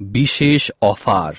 বিশেষ অফার